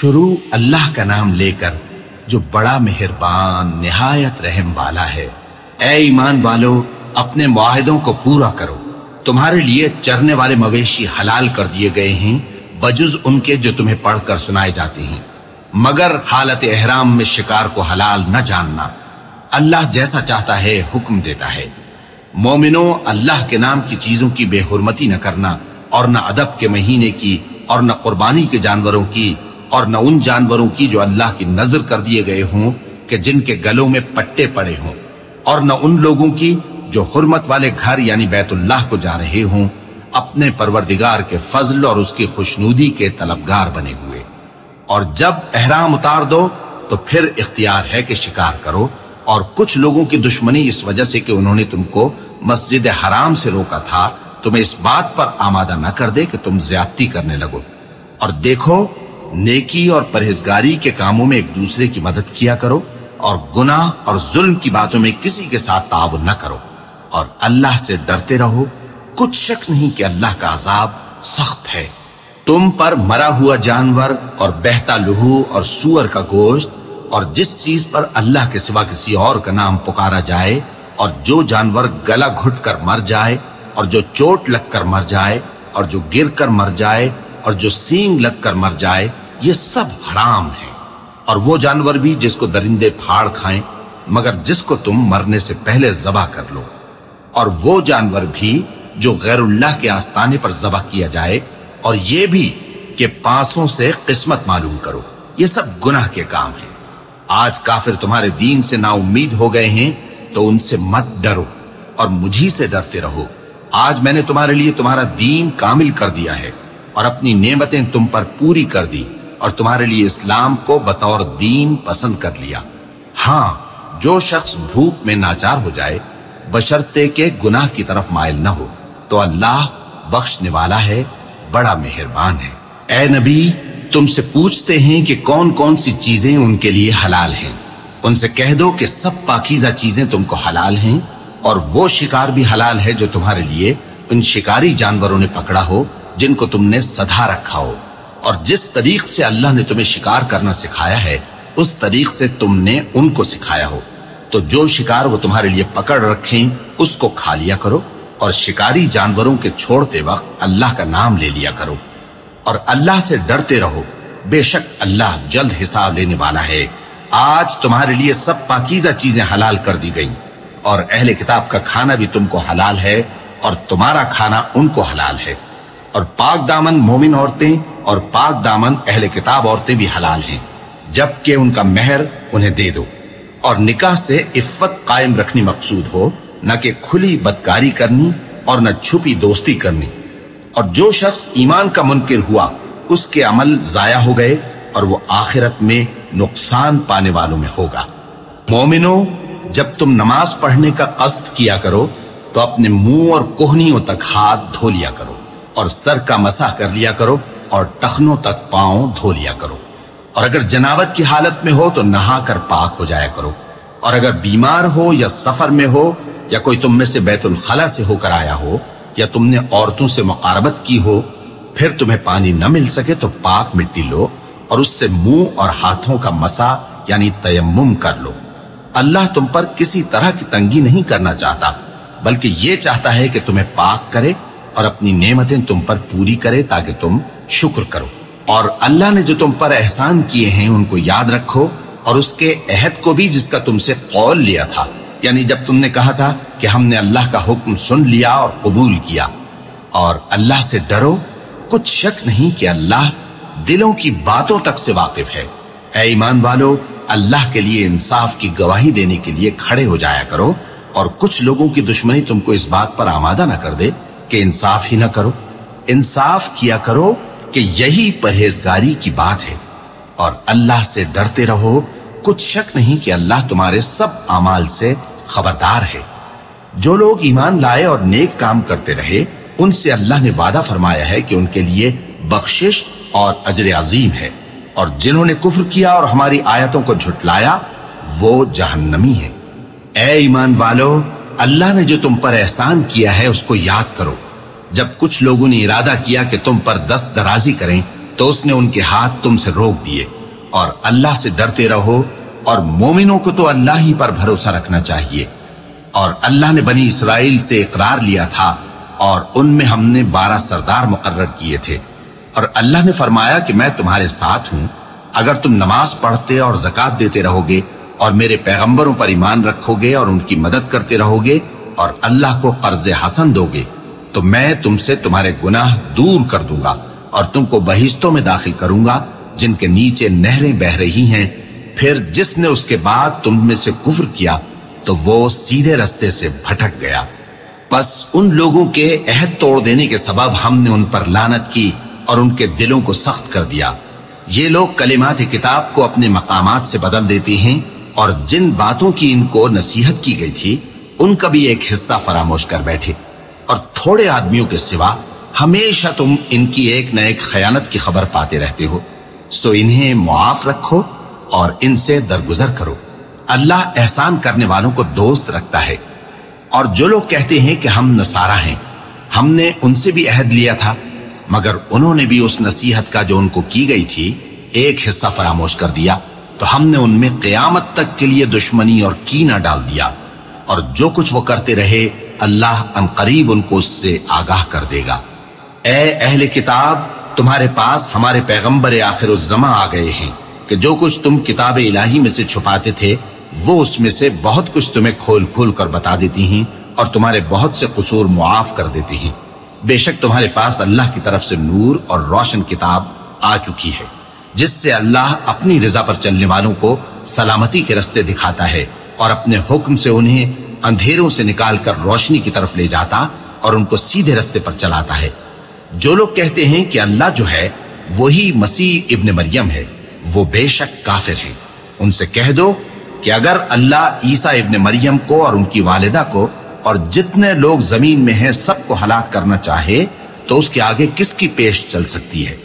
شروع اللہ کا نام لے کر جو بڑا مہربان، نہایت رحم والا ہے۔ اے ایمان والو، اپنے معاہدوں کو پورا کرو۔ تمہارے لیے چرنے والے مویشی حلال کر دیے گئے ہیں، بجز ان کے جو تمہیں پڑھ کر سنائے جاتے ہیں۔ مگر حالت احرام میں شکار کو حلال نہ جاننا۔ اللہ جیسا چاہتا ہے، حکم دیتا ہے۔ مومنوں، اللہ کے نام کی چیزوں کی بے حرمتی نہ کرنا اور نہ ادب کے مہینے کی اور نہ قربانی کے جانوروں کی اور نہ ان جانوروں کی جو اللہ کی نظر کر دیے گئے ہوں کہ جن کے گلوں میں پٹے پڑے ہوں، اور نہ ان لوگوں کی جو حرمت والے گھر یعنی بیت اللہ کو جا رہے ہوں، اپنے پروردگار کے فضل اور اس کی خوشنودی کے طلبگار بنے ہوئے۔ اور جب احرام اتار دو، تو پھر اختیار ہے کہ شکار کرو۔ اور کچھ لوگوں کی دشمنی اس وجہ سے کہ انہوں نے تم کو مسجد حرام سے روکا تھا، تمہیں اس بات پر آمادہ نہ کر دے کہ تم زیادتی کرنے لگو۔ اور دیکھو نیکی اور پرہیزگاری کے کاموں میں ایک دوسرے کی مدد کیا کرو اور گناہ اور ظلم کی باتوں میں کسی کے ساتھ تعاون نہ کرو اور اللہ سے ڈرتے رہو۔ کچھ شک نہیں کہ اللہ کا عذاب سخت ہے۔ تم پر مرا ہوا جانور اور بہتا لہو اور سور کا گوشت اور جس چیز پر اللہ کے سوا کسی اور کا نام پکارا جائے اور جو جانور گلا گھٹ کر مر جائے اور جو چوٹ لگ کر مر جائے اور جو گر کر مر جائے اور جو سینگ لگ کر مر جائے، یہ سب حرام ہے اور وہ جانور بھی جس کو درندے پھاڑ کھائیں، مگر جس کو تم مرنے سے پہلے ذبح کر لو۔ اور وہ جانور بھی جو غیر اللہ کے آستانے پر ذبح کیا جائے، اور یہ بھی کہ پانسوں سے قسمت معلوم کرو۔ یہ سب گناہ کے کام ہیں۔ آج کافر تمہارے دین سے نا امید ہو گئے ہیں، تو ان سے مت ڈرو، اور مجھی سے ڈرتے رہو۔ آج میں نے تمہارے لیے تمہارا دین کامل کر دیا ہے۔ اور اپنی نعمتیں تم پر پوری کر دی اور تمہارے لیے اسلام کو بطور دین پسند کر لیا۔ ہاں جو شخص بھوک میں ناچار ہو جائے بشرتے کے گناہ کی طرف مائل نہ ہو، تو اللہ بخشنے والا ہے، بڑا مہربان ہے۔ اے نبی، تم سے پوچھتے ہیں کہ کون کون سی چیزیں ان کے لیے حلال ہیں۔ ان سے کہہ دو کہ سب پاکیزہ چیزیں تم کو حلال ہیں اور وہ شکار بھی حلال ہے جو تمہارے لیے ان شکاری جانوروں نے پکڑا ہو جن کو تم نے سدھا رکھا ہو۔ اور جس طریق سے اللہ نے تمہیں شکار کرنا سکھایا ہے، اس طریق سے تم نے ان کو سکھایا ہو۔ تو جو شکار وہ تمہارے لیے پکڑ رکھیں، اس کو کھا لیا کرو۔ اور شکاری جانوروں کے چھوڑتے وقت اللہ کا نام لے لیا کرو۔ اور اللہ سے ڈرتے رہو۔ بے شک اللہ جلد حساب لینے والا ہے۔ آج تمہارے لیے سب پاکیزہ چیزیں حلال کر دی گئیں۔ اور اہل کتاب کا کھانا بھی تم کو حلال ہے اور تمہارا کھانا ان کو حلال ہے۔ اور پاک دامن مومن عورتیں اور پاک دامن اہل کتاب عورتیں بھی حلال ہیں۔ جبکہ ان کا مہر انہیں دے دو۔ اور نکاح سے عفت قائم رکھنی مقصود ہو، نہ کہ کھلی بدکاری کرنی اور نہ چھپی دوستی کرنی۔ اور جو شخص ایمان کا منکر ہوا، اس کے عمل ضائع ہو گئے اور وہ آخرت میں نقصان پانے والوں میں ہوگا۔ مومنوں جب تم نماز پڑھنے کا قصد کیا کرو، تو اپنے منہ اور کوہنیوں تک ہاتھ دھو لیا کرو۔ اور سر کا مسح کر لیا کرو اور ٹخنوں تک پاؤں دھو لیا کرو۔ اور اگر جناوت کی حالت میں ہو تو نہا کر پاک ہو جایا کرو۔ اور اگر بیمار ہو یا سفر میں ہو یا کوئی تم میں سے بیت الخلا سے ہو کر آیا ہو یا تم نے عورتوں سے مقاربت کی ہو، پھر تمہیں پانی نہ مل سکے تو پاک مٹی لو اور اس سے منہ اور ہاتھوں کا مسا یعنی تیمم کر لو۔ اللہ تم پر کسی طرح کی تنگی نہیں کرنا چاہتا، بلکہ یہ چاہتا ہے کہ تمہیں پاک کرے اور اپنی نعمتیں تم پر پوری کرے تاکہ تم شکر کرو۔ اور اللہ نے جو تم پر احسان کیے ہیں ان کو یاد رکھو اور اس کے عہد کو بھی جس کا تم سے قول لیا تھا۔ یعنی جب تم نے کہا تھا کہ ہم نے اللہ کا حکم سن لیا اور قبول کیا اور اللہ سے ڈرو، کچھ شک نہیں کہ اللہ دلوں کی باتوں تک سے واقف ہے۔ اے ایمان والو، اللہ کے لیے انصاف کی گواہی دینے کے لیے کھڑے ہو جایا کرو اور کچھ لوگوں کی دشمنی تم کو اس بات پر آمادہ نہ کر دے۔ کہ انصاف ہی نہ کرو۔ انصاف کیا کرو کہ یہی پرہیزگاری کی بات ہے۔ اور اللہ سے ڈرتے رہو۔ کچھ شک نہیں کہ اللہ تمہارے سب اعمال سے خبردار ہے۔ جو لوگ ایمان لائے اور نیک کام کرتے رہے، ان سے اللہ نے وعدہ فرمایا ہے کہ ان کے لیے بخشش اور اجر عظیم ہے۔ اور جنہوں نے کفر کیا اور ہماری آیتوں کو جھٹلایا، وہ جہنمی ہے اے ایمان والو اللہ نے جو تم پر احسان کیا ہے اس کو یاد کرو۔ جب کچھ لوگوں نے ارادہ کیا کہ تم پر دست درازی کریں، تو اس نے ان کے ہاتھ تم سے روک دیے۔ اور اللہ سے ڈرتے رہو، اور مومنوں کو تو اللہ ہی پر بھروسہ رکھنا چاہیے۔ اور اللہ نے بنی اسرائیل سے اقرار لیا تھا، اور ان میں ہم نے بارہ سردار مقرر کیے تھے۔ اور اللہ نے فرمایا کہ میں تمہارے ساتھ ہوں۔ اگر تم نماز پڑھتے اور زکات دیتے رہو گے اور میرے پیغمبروں پر ایمان رکھو گے اور ان کی مدد کرتے رہو گے اور اللہ کو قرض حسن دو گے، تو میں تم سے تمہارے گناہ دور کر دوں گا اور تم کو بہشتوں میں داخل کروں گا، جن کے نیچے نہریں بہ رہی ہیں۔ پھر جس نے اس کے بعد تم میں سے کفر کیا، تو وہ سیدھے رستے سے بھٹک گیا۔ پس ان لوگوں کے عہد توڑ دینے کے سبب ہم نے ان پر لانت کی اور ان کے دلوں کو سخت کر دیا۔ یہ لوگ کلمات کتاب کو اپنے مقامات سے بدل دیتی ہیں۔ اور جن باتوں کی ان کو نصیحت کی گئی تھی، ان کا بھی ایک حصہ فراموش کر بیٹھے۔ اور تھوڑے آدمیوں کے سوا، ہمیشہ تم ان کی ایک نہ ایک خیانت کی خبر پاتے رہتے ہو۔ سو انہیں معاف رکھو اور ان سے درگزر کرو۔ اللہ احسان کرنے والوں کو دوست رکھتا ہے۔ اور جو لوگ کہتے ہیں کہ ہم نصارہ ہیں، ہم نے ان سے بھی عہد لیا تھا، مگر انہوں نے بھی اس نصیحت کا جو ان کو کی گئی تھی، ایک حصہ فراموش کر دیا۔ تو ہم نے ان میں قیامت تک کے لیے دشمنی اور کینہ ڈال دیا اور جو کچھ وہ کرتے رہے، اللہ ان قریب ان کو اس سے آگاہ کر دے گا۔ اے اہل کتاب، تمہارے پاس ہمارے پیغمبر آخر الزما آ گئے ہیں کہ جو کچھ تم کتاب الہی میں سے چھپاتے تھے، وہ اس میں سے بہت کچھ تمہیں کھول کھول کر بتا دیتی ہیں اور تمہارے بہت سے قصور معاف کر دیتی ہیں۔ بے شک تمہارے پاس اللہ کی طرف سے نور اور روشن کتاب آ چکی ہے۔ جس سے اللہ اپنی رضا پر چلنے والوں کو سلامتی کے رستے دکھاتا ہے اور اپنے حکم سے انہیں اندھیروں سے نکال کر روشنی کی طرف لے جاتا اور ان کو سیدھے رستے پر چلاتا ہے۔ جو لوگ کہتے ہیں کہ اللہ جو ہے، وہی مسیح ابن مریم ہے۔ وہ بے شک کافر ہیں۔ ان سے کہہ دو کہ اگر اللہ عیسیٰ ابن مریم کو اور ان کی والدہ کو اور جتنے لوگ زمین میں ہیں، سب کو ہلاک کرنا چاہے، تو اس کے آگے کس کی پیش چل سکتی ہے؟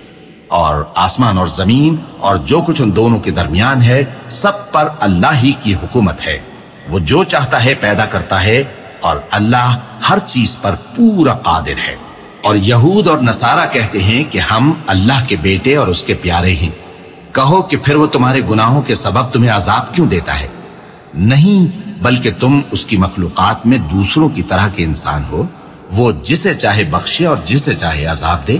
اور آسمان اور زمین اور جو کچھ ان دونوں کے درمیان ہے، سب پر اللہ ہی کی حکومت ہے۔ وہ جو چاہتا ہے پیدا کرتا ہے اور اللہ ہر چیز پر پورا قادر ہے۔ اور یہود اور نصارہ کہتے ہیں کہ ہم اللہ کے بیٹے اور اس کے پیارے ہیں۔ کہو کہ پھر وہ تمہارے گناہوں کے سبب تمہیں عذاب کیوں دیتا ہے؟ نہیں، بلکہ تم اس کی مخلوقات میں دوسروں کی طرح کے انسان ہو۔ وہ جسے چاہے بخشے اور جسے چاہے عذاب دے۔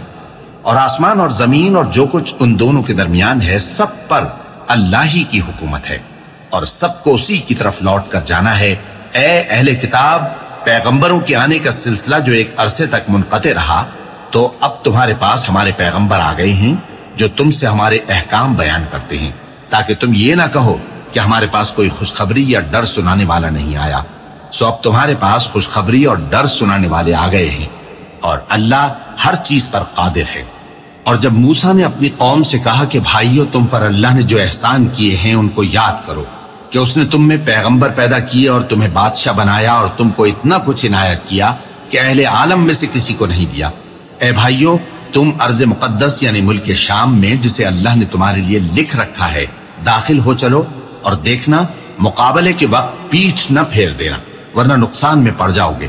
اور آسمان اور زمین اور جو کچھ ان دونوں کے درمیان ہے، سب پر اللہ ہی کی حکومت ہے۔ اور سب کو اسی کی طرف لوٹ کر جانا ہے۔ اے اہل کتاب، پیغمبروں کے آنے کا سلسلہ جو ایک عرصے تک منقطع رہا، تو اب تمہارے پاس ہمارے پیغمبر آ گئے ہیں، جو تم سے ہمارے احکام بیان کرتے ہیں۔ تاکہ تم یہ نہ کہو کہ ہمارے پاس کوئی خوشخبری یا ڈر سنانے والا نہیں آیا۔ سو اب تمہارے پاس خوشخبری اور ڈر سنانے والے آ گئے ہیں۔ اور اللہ ہر چیز پر قادر ہے۔ اور جب موسا نے اپنی قوم سے کہا کہ بھائیو، تم پر اللہ نے جو احسان کیے ہیں ان کو یاد کرو کہ اس نے تم میں پیغمبر پیدا کیے اور تمہیں بادشاہ بنایا اور تم کو اتنا کچھ عنایت کیا کہ اہل عالم میں سے کسی کو نہیں دیا۔ اے بھائیو، تم ارض مقدس یعنی ملک شام میں جسے اللہ نے تمہارے لیے لکھ رکھا ہے، داخل ہو چلو اور دیکھنا، مقابلے کے وقت پیٹھ نہ پھیر دینا، ورنہ نقصان میں پڑ جاؤ گے۔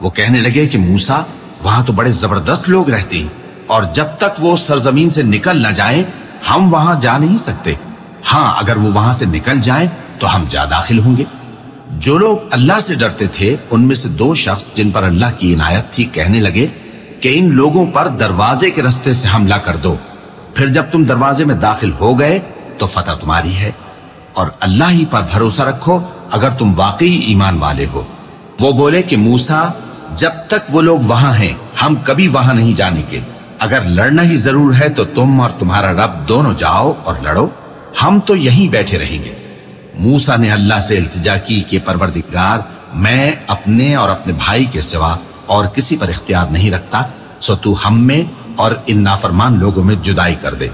وہ کہنے لگے کہ موسا وہاں تو بڑے زبردست لوگ رہتے ہیں۔ اور جب تک وہ سرزمین سے نکل نہ جائیں ہم وہاں جا نہیں سکتے۔ ہاں اگر وہ وہاں سے نکل جائیں تو ہم جا داخل ہوں گے۔ جو لوگ اللہ سے ڈرتے تھے، ان میں سے دو شخص جن پر اللہ کی عنایت تھی، کہنے لگے کہ ان لوگوں پر دروازے کے رستے سے حملہ کر دو۔ پھر جب تم دروازے میں داخل ہو گئے، تو فتح تمہاری ہے۔ اور اللہ ہی پر بھروسہ رکھو، اگر تم واقعی ایمان والے ہو۔ وہ بولے کہ موسا جب تک وہ لوگ وہاں ہیں، ہم کبھی وہاں نہیں جانے کے۔ اگر لڑنا ہی ضرور ہے تو تم اور تمہارا رب دونوں جاؤ اور لڑو۔ ہم تو یہیں بیٹھے رہیں گے۔ موسا نے اللہ سے التجا کی کہ پروردگار، میں اپنے اور اپنے بھائی کے سوا اور کسی پر اختیار نہیں رکھتا، سو تو ہم میں اور ان نافرمان لوگوں میں جدائی کر دے۔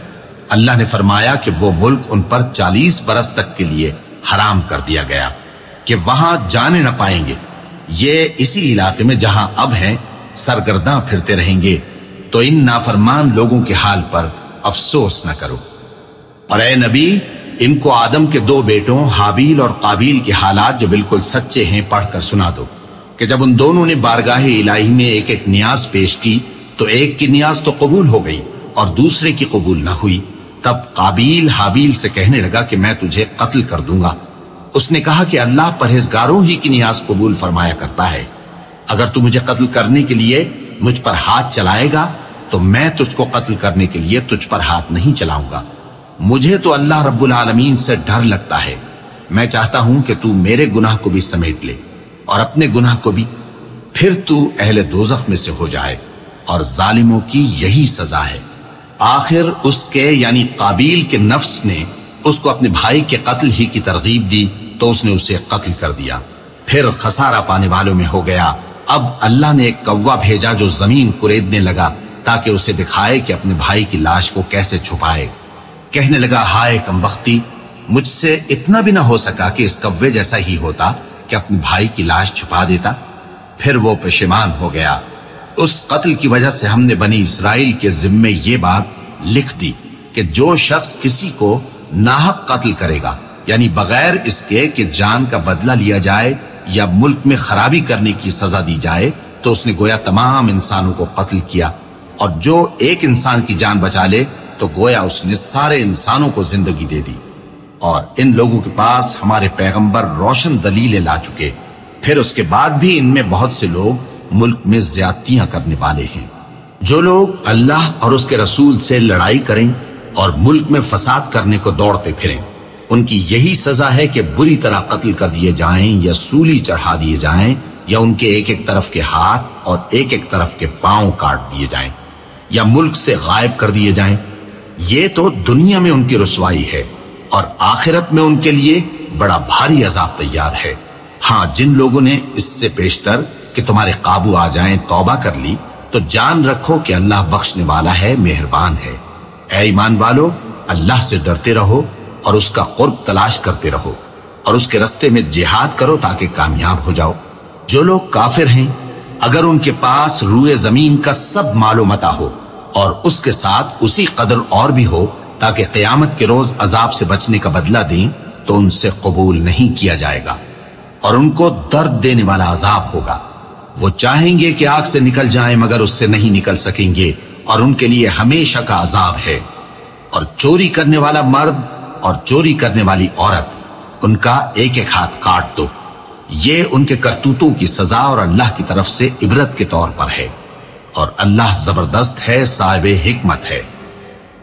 اللہ نے فرمایا کہ وہ ملک ان پر چالیس برس تک کے لیے حرام کر دیا گیا، کہ وہاں جانے نہ پائیں گے۔ یہ اسی علاقے میں جہاں اب ہیں، سرگرداں پھرتے رہیں گے۔ تو ان نافرمان لوگوں کے حال پر افسوس نہ کرو۔ اور اے نبی، ان کو آدم کے دو بیٹوں حابیل اور قابیل کے حالات جو بالکل سچے ہیں پڑھ کر سنا دو کہ جب ان دونوں نے بارگاہ الہی میں ایک ایک نیاز پیش کی تو ایک کی نیاز تو قبول ہو گئی اور دوسرے کی قبول نہ ہوئی۔ تب قابیل حابیل سے کہنے لگا کہ میں تجھے قتل کر دوں گا۔ اس نے کہا کہ اللہ پرہیزگاروں ہی کی نیاز قبول فرمایا کرتا ہے۔ اگر تو مجھے قتل کرنے کے لیے مجھ پر ہاتھ چلائے گا تو میں تجھ کو قتل کرنے کے لیے تجھ پر ہاتھ نہیں چلاؤں گا۔ مجھے تو اللہ رب العالمین سے ڈر لگتا ہے۔ میں چاہتا ہوں کہ تو میرے گناہ کو بھی سمیٹ لے اور اپنے گناہ کو بھی۔ پھر تو اہل دوزخ میں سے ہو جائے اور ظالموں کی یہی سزا ہے۔ آخر اس کے یعنی قابیل کے نفس نے اس کو اپنے بھائی کے قتل ہی کی ترغیب دی تو اس نے اسے قتل کر دیا۔ پھر خسارہ پانے والوں میں ہو گیا۔ اب اللہ نے ایک کوا بھیجا جو زمین کریدنے لگا تاکہ اسے دکھائے کہ اپنے بھائی کی لاش کو کیسے چھپائے۔ کہنے لگا، ہائے کم بختی مجھ سے اتنا بھی نہ ہو سکا کہ اس کوے جیسا ہی ہوتا کہ اپنے بھائی کی لاش چھپا دیتا۔ پھر وہ پشیمان ہو گیا۔ اس قتل کی وجہ سے ہم نے بنی اسرائیل کے ذمے یہ بات لکھ دی کہ جو شخص کسی کو ناحق قتل کرے گا یعنی بغیر اس کے کہ جان کا بدلہ لیا جائے یا ملک میں خرابی کرنے کی سزا دی جائے تو اس نے گویا تمام انسانوں کو قتل کیا اور جو ایک انسان کی جان بچا لے تو گویا اس نے سارے انسانوں کو زندگی دے دی۔ اور ان لوگوں کے پاس ہمارے پیغمبر روشن دلیلیں لا چکے۔ پھر اس کے بعد بھی ان میں بہت سے لوگ ملک میں زیادتیاں کرنے والے ہیں۔ جو لوگ اللہ اور اس کے رسول سے لڑائی کریں اور ملک میں فساد کرنے کو دوڑتے پھریں۔ ان کی یہی سزا ہے کہ بری طرح قتل کر دیے جائیں یا سولی چڑھا دیے جائیں یا ان کے ایک ایک طرف کے ہاتھ اور ایک ایک طرف کے پاؤں کاٹ دیے جائیں یا ملک سے غائب کر دیے جائیں۔ یہ تو دنیا میں ان کی رسوائی ہے اور آخرت میں ان کے لیے بڑا بھاری عذاب تیار ہے۔ ہاں جن لوگوں نے اس سے پیشتر کہ تمہارے قابو آ جائیں، توبہ کر لی، تو جان رکھو کہ اللہ بخشنے والا ہے، مہربان ہے۔ اے ایمان والو، اللہ سے ڈرتے رہو اور اس کا قرب تلاش کرتے رہو اور اس کے رستے میں جہاد کرو تاکہ کامیاب ہو جاؤ۔ جو لوگ کافر ہیں، اگر ان کے پاس روئے زمین کا سب متا ہو اور اس کے ساتھ اسی قدر اور بھی ہو تاکہ قیامت کے روز عذاب سے بچنے کا بدلہ دیں، تو ان سے قبول نہیں کیا جائے گا۔ اور ان کو درد دینے والا عذاب ہوگا۔ وہ چاہیں گے کہ آگ سے نکل جائیں، مگر اس سے نہیں نکل سکیں گے۔ اور ان کے لیے ہمیشہ کا عذاب ہے۔ اور چوری کرنے والا مرد اور چوری کرنے والی عورت، ان کا ایک ایک ہاتھ کاٹ دو۔ یہ ان کے کرتوتوں کی سزا اور اللہ کی طرف سے عبرت کے طور پر ہے۔ اور اللہ زبردست ہے، صاحب حکمت ہے۔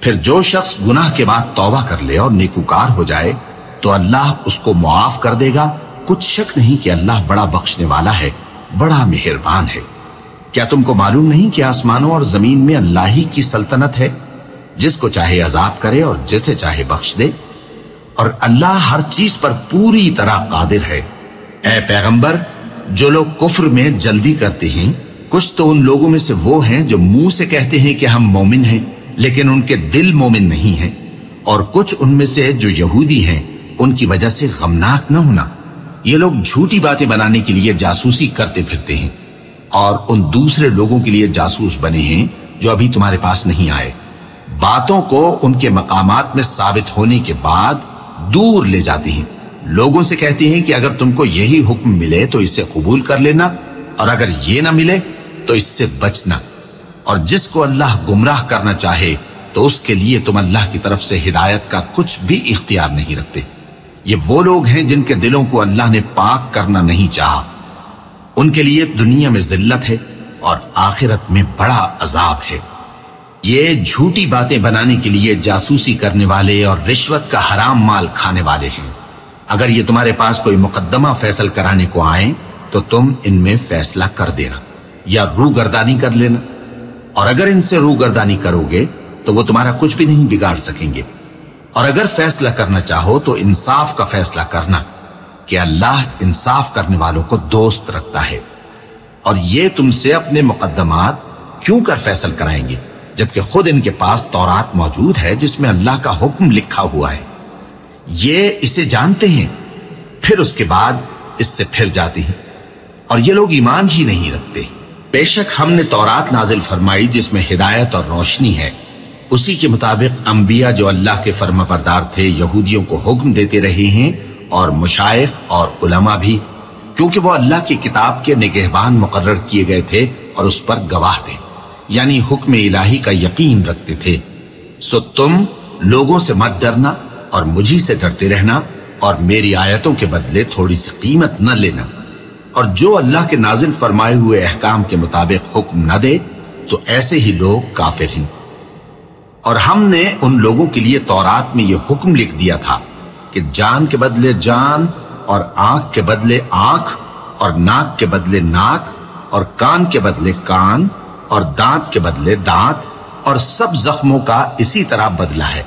پھر جو شخص گناہ کے بعد توبہ کر لے اور نیکوکار ہو جائے، تو اللہ اس کو معاف کر دے گا۔ کچھ شک نہیں کہ اللہ بڑا بخشنے والا ہے، بڑا مہربان ہے۔ کیا تم کو معلوم نہیں کہ آسمانوں اور زمین میں اللہ ہی کی سلطنت ہے؟ جس کو چاہے عذاب کرے اور جسے چاہے بخش دے۔ اور اللہ ہر چیز پر پوری طرح قادر ہے۔ اے پیغمبر، جو لوگ کفر میں جلدی کرتے ہیں، کچھ تو ان لوگوں میں سے وہ ہیں جو منہ سے کہتے ہیں کہ ہم مومن ہیں، لیکن ان کے دل مومن نہیں ہیں۔ اور کچھ ان میں سے جو یہودی ہیں، ان کی وجہ سے غمناک نہ ہونا۔ یہ لوگ جھوٹی باتیں بنانے کے لیے جاسوسی کرتے پھرتے ہیں۔ اور ان دوسرے لوگوں کے لیے جاسوس بنے ہیں جو ابھی تمہارے پاس نہیں آئے۔ باتوں کو ان کے مقامات میں ثابت ہونے کے بعد دور لے جاتی ہیں۔ لوگوں سے کہتی ہیں کہ اگر تم کو یہی حکم ملے تو اسے قبول کر لینا، اور اگر یہ نہ ملے تو اس سے بچنا۔ اور جس کو اللہ گمراہ کرنا چاہے تو اس کے لیے تم اللہ کی طرف سے ہدایت کا کچھ بھی اختیار نہیں رکھتے۔ یہ وہ لوگ ہیں جن کے دلوں کو اللہ نے پاک کرنا نہیں چاہا۔ ان کے لیے دنیا میں ذلت ہے اور آخرت میں بڑا عذاب ہے۔ یہ جھوٹی باتیں بنانے کے لیے جاسوسی کرنے والے اور رشوت کا حرام مال کھانے والے ہیں۔ اگر یہ تمہارے پاس کوئی مقدمہ فیصل کرانے کو آئیں، تو تم ان میں فیصلہ کر دینا یا رو گردانی کر لینا۔ اور اگر ان سے رو گردانی کرو گے، تو وہ تمہارا کچھ بھی نہیں بگاڑ سکیں گے۔ اور اگر فیصلہ کرنا چاہو، تو انصاف کا فیصلہ کرنا کہ اللہ انصاف کرنے والوں کو دوست رکھتا ہے۔ اور یہ تم سے اپنے مقدمات کیوں کر فیصل کرائیں گے؟ جبکہ خود ان کے پاس تورات موجود ہے جس میں اللہ کا حکم لکھا ہوا ہے۔ یہ اسے جانتے ہیں، پھر اس کے بعد اس سے پھر جاتے ہیں۔ اور یہ لوگ ایمان ہی نہیں رکھتے۔ بے شک ہم نے تورات نازل فرمائی جس میں ہدایت اور روشنی ہے۔ اسی کے مطابق انبیاء جو اللہ کے فرما بردار تھے، یہودیوں کو حکم دیتے رہے ہیں اور مشائق اور علماء بھی، کیونکہ وہ اللہ کی کتاب کے نگہبان مقرر کیے گئے تھے اور اس پر گواہ تھے۔ یعنی حکم الہی کا یقین رکھتے تھے۔ سو تم لوگوں سے مت ڈرنا اور مجھی سے ڈرتے رہنا اور میری آیتوں کے بدلے تھوڑی سی قیمت نہ لینا۔ اور جو اللہ کے نازل فرمائے ہوئے احکام کے مطابق حکم نہ دے، تو ایسے ہی لوگ کافر ہیں۔ اور ہم نے ان لوگوں کے لیے تورات میں یہ حکم لکھ دیا تھا کہ جان کے بدلے جان اور آنکھ کے بدلے آنکھ اور ناک کے بدلے ناک اور کان کے بدلے کان اور دانت کے بدلے دانت اور سب زخموں کا اسی طرح بدلہ ہے۔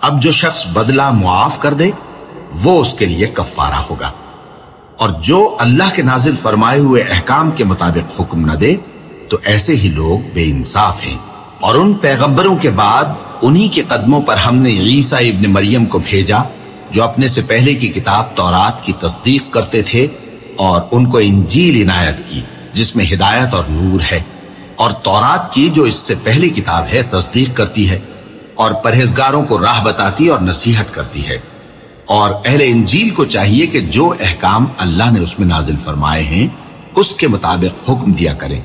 اب جو شخص بدلہ معاف کر دے، وہ اس کے لیے کفارہ ہوگا۔ اور جو اللہ کے نازل فرمائے ہوئے احکام کے مطابق حکم نہ دے، تو ایسے ہی لوگ بے انصاف ہیں۔ اور ان پیغمبروں کے بعد انہی کے قدموں پر ہم نے عیسیٰ ابن مریم کو بھیجا، جو اپنے سے پہلے کی کتاب تورات کی تصدیق کرتے تھے اور ان کو انجیل عنایت کی، جس میں ہدایت اور نور ہے۔ اور تورات کی جو اس سے پہلی کتاب ہے تصدیق کرتی ہے اور پرہیزگاروں کو راہ بتاتی اور نصیحت کرتی ہے۔ اور اہل انجیل کو چاہیے کہ جو احکام اللہ نے اس میں نازل فرمائے ہیں، اس کے مطابق حکم دیا کریں۔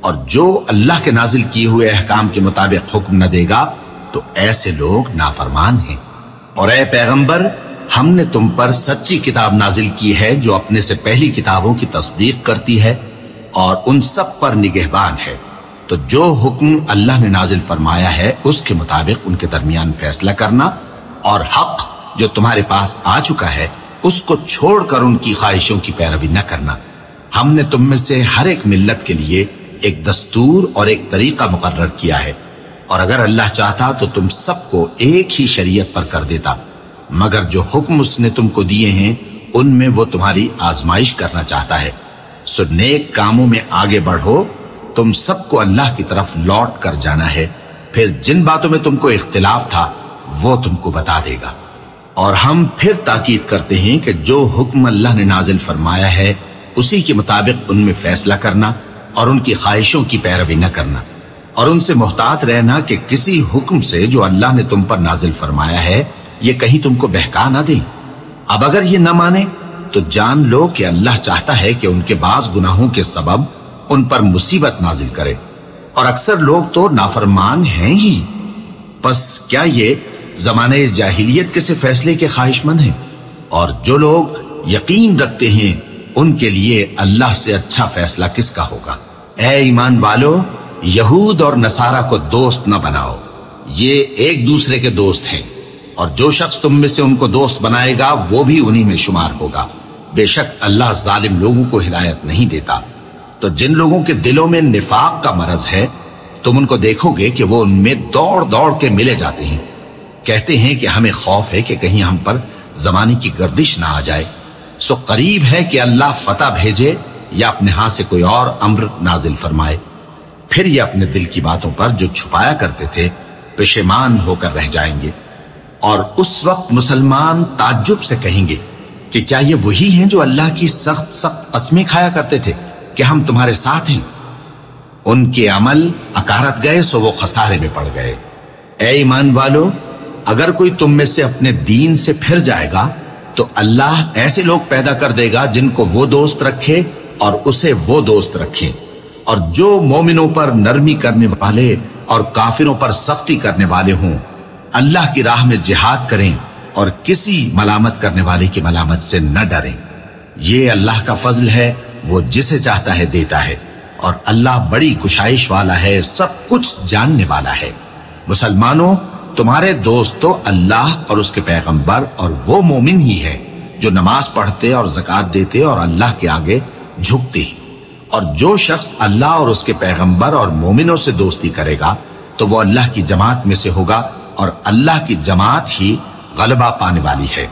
اور جو اللہ کے نازل کیے ہوئے احکام کے مطابق حکم نہ دے گا، تو ایسے لوگ نافرمان ہیں۔ اور اے پیغمبر، ہم نے تم پر سچی کتاب نازل کی ہے جو اپنے سے پہلی کتابوں کی تصدیق کرتی ہے اور ان سب پر نگہبان ہے۔ تو جو حکم اللہ نے نازل فرمایا ہے، اس کے مطابق ان کے درمیان فیصلہ کرنا اور حق جو تمہارے پاس آ چکا ہے، اس کو چھوڑ کر ان کی خواہشوں کی پیروی نہ کرنا۔ ہم نے تم میں سے ہر ایک ملت کے لیے ایک دستور اور ایک طریقہ مقرر کیا ہے۔ اور اگر اللہ چاہتا تو تم سب کو ایک ہی شریعت پر کر دیتا۔ مگر جو حکم اس نے تم کو دیے ہیں، ان میں وہ تمہاری آزمائش کرنا چاہتا ہے۔ سو نیک کاموں میں آگے بڑھو۔ تم سب کو اللہ کی طرف لوٹ کر جانا ہے۔ پھر جن باتوں میں تم کو اختلاف تھا، وہ تم کو بتا دے گا۔ اور ہم پھر تاکید کرتے ہیں کہ جو حکم اللہ نے نازل فرمایا ہے، اسی کے مطابق ان میں فیصلہ کرنا اور ان کی خواہشوں کی پیروی نہ کرنا۔ اور ان سے محتاط رہنا کہ کسی حکم سے جو اللہ نے تم پر نازل فرمایا ہے، یہ کہیں تم کو بہکا نہ دیں۔ اب اگر یہ نہ مانے، تو جان لو کہ اللہ چاہتا ہے کہ ان کے بعض گناہوں کے سبب ان پر مصیبت نازل کرے۔ اور اکثر لوگ تو نافرمان ہیں ہی۔ پس کیا یہ زمانے جاہلیت کے سے فیصلے کے خواہش مند ہیں؟ اور جو لوگ یقین رکھتے ہیں، ان کے لیے اللہ سے اچھا فیصلہ کس کا ہوگا؟ اے ایمان والو، یہود اور نصارہ کو دوست نہ بناؤ۔ یہ ایک دوسرے کے دوست ہیں۔ اور جو شخص تم میں سے ان کو دوست بنائے گا، وہ بھی انہی میں شمار ہوگا۔ بے شک اللہ ظالم لوگوں کو ہدایت نہیں دیتا۔ تو جن لوگوں کے دلوں میں نفاق کا مرض ہے، تم ان کو دیکھو گے کہ وہ ان میں دوڑ دوڑ کے ملے جاتے ہیں۔ کہتے ہیں کہ ہمیں خوف ہے کہ کہیں ہم پر زمانے کی گردش نہ آ جائے۔ سو قریب ہے کہ اللہ فتح بھیجے یا اپنے ہاں سے کوئی اور امر نازل فرمائے۔ پھر یہ اپنے دل کی باتوں پر جو چھپایا کرتے تھے، پشیمان ہو کر رہ جائیں گے۔ اور اس وقت مسلمان تعجب سے کہیں گے کہ کیا یہ وہی ہیں جو اللہ کی سخت سخت قسمیں کھایا کرتے تھے؟ کہ ہم تمہارے ساتھ ہیں۔ ان کے عمل اکارت گئے، سو وہ خسارے میں پڑ گئے۔ اے ایمان والو، اگر کوئی تم میں سے اپنے دین سے پھر جائے گا، تو اللہ ایسے لوگ پیدا کر دے گا جن کو وہ دوست رکھے اور اسے وہ دوست رکھے۔ اور جو مومنوں پر نرمی کرنے والے اور کافروں پر سختی کرنے والے ہوں، اللہ کی راہ میں جہاد کریں اور کسی ملامت کرنے والے کی ملامت سے نہ ڈریں۔ یہ اللہ کا فضل ہے وہ جسے چاہتا ہے دیتا ہے اور اللہ بڑی کشائش والا ہے، سب کچھ جاننے والا ہے۔ مسلمانوں، تمہارے دوست تو اللہ اور اس کے پیغمبر اور وہ مومن ہی ہے جو نماز پڑھتے اور زکات دیتے اور اللہ کے آگے جھکتے اور جو شخص اللہ اور اس کے پیغمبر اور مومنوں سے دوستی کرے گا، تو وہ اللہ کی جماعت میں سے ہوگا اور اللہ کی جماعت ہی غلبہ پانے والی ہے۔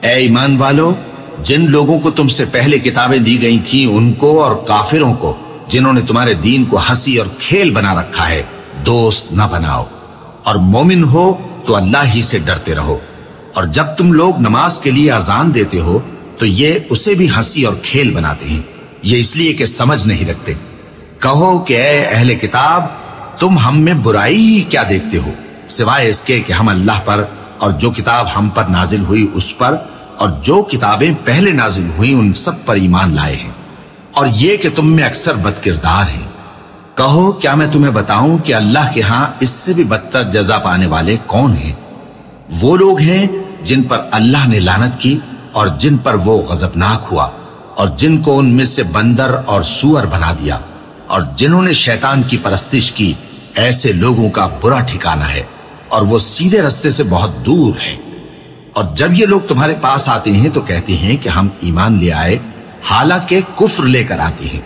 اے ایمان والو جن لوگوں کو تم سے پہلے کتابیں دی گئی تھیں ان کو اور کافروں کو، جنہوں نے تمہارے دین کو ہنسی اور کھیل بنا رکھا ہے، دوست نہ بناؤ۔ اور مومن ہو تو اللہ ہی سے ڈرتے رہو۔ اور جب تم لوگ نماز کے لیے اذان دیتے ہو، تو یہ اسے بھی ہنسی اور کھیل بناتے ہیں۔ یہ اس لیے کہ سمجھ نہیں رکھتے۔ کہو کہ اے اہل کتاب، تم ہم میں برائی ہی کیا دیکھتے ہو؟ سوائے اس کے کہ ہم اللہ پر اور جو کتاب ہم پر نازل ہوئی اس پر اور جو کتابیں پہلے نازل ہوئی ان سب پر ایمان لائے ہیں۔ اور یہ کہ تم میں اکثر بد کردار ہیں۔ کہو، کیا میں تمہیں بتاؤں کہ اللہ کے ہاں اس سے بھی بدتر جزا پانے والے کون ہیں؟ وہ لوگ ہیں جن پر اللہ نے لانت کی اور جن پر وہ غضبناک ہوا اور جن کو ان میں سے بندر اور سور بنا دیا اور جنہوں نے شیطان کی پرستش کی، ایسے لوگوں کا برا ٹھکانہ ہے اور وہ سیدھے رستے سے بہت دور ہیں۔ اور جب یہ لوگ تمہارے پاس آتے ہیں تو کہتے ہیں کہ ہم ایمان لے آئے، حالانکہ کفر لے کر آتے ہیں